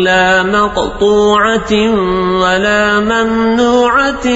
لا مقطوعة ولا ممنوعة.